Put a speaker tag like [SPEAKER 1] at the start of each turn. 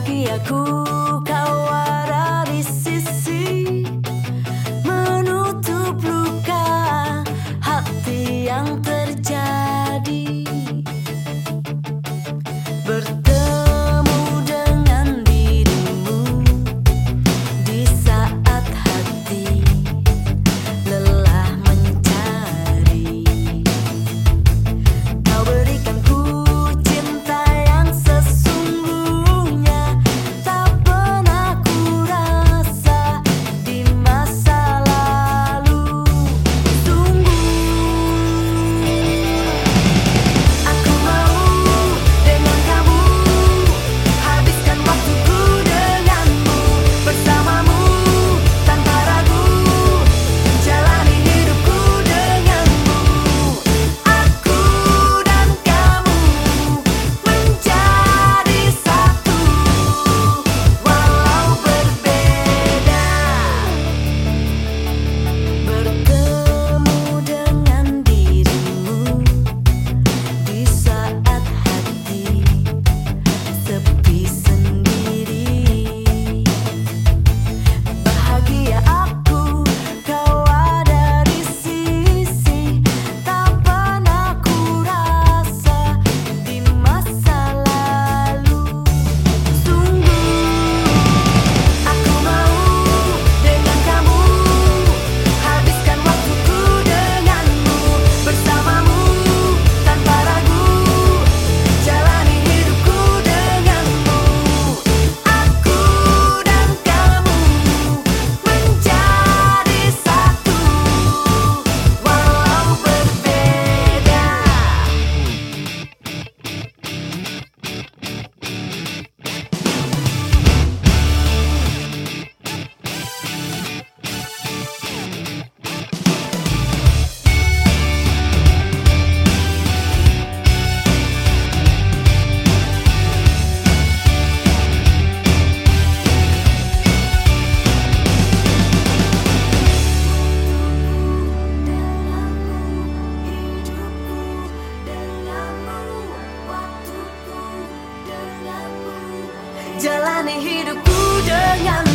[SPEAKER 1] bagi aku Jalani hidupku dengan